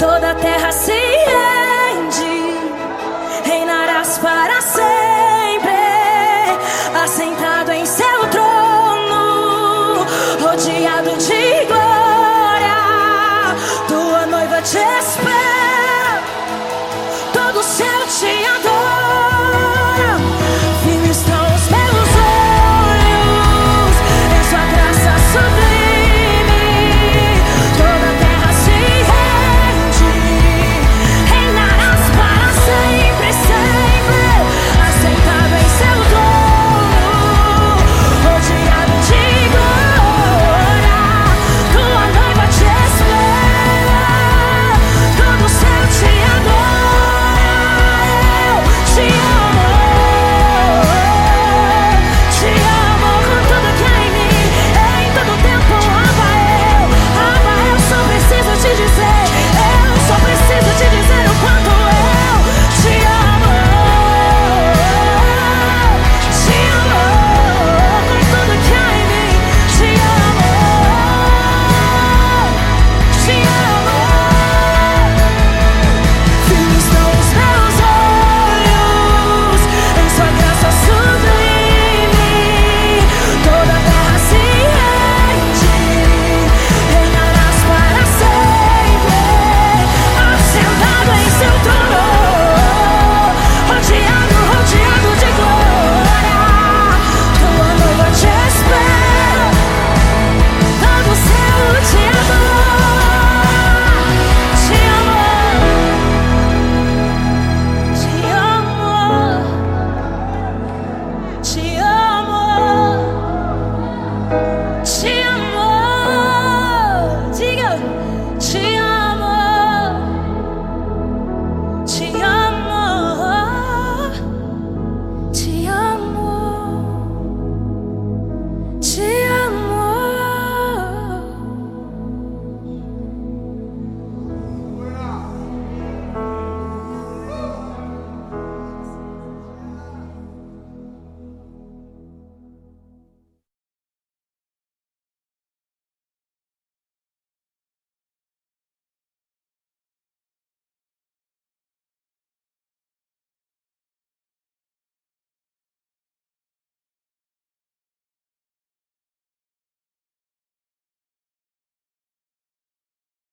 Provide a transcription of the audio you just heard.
toda a terra se rende, reinarás para sempre, assentado em seu trono, rodeado de glória, tua noiva te espera, todo o céu te adora.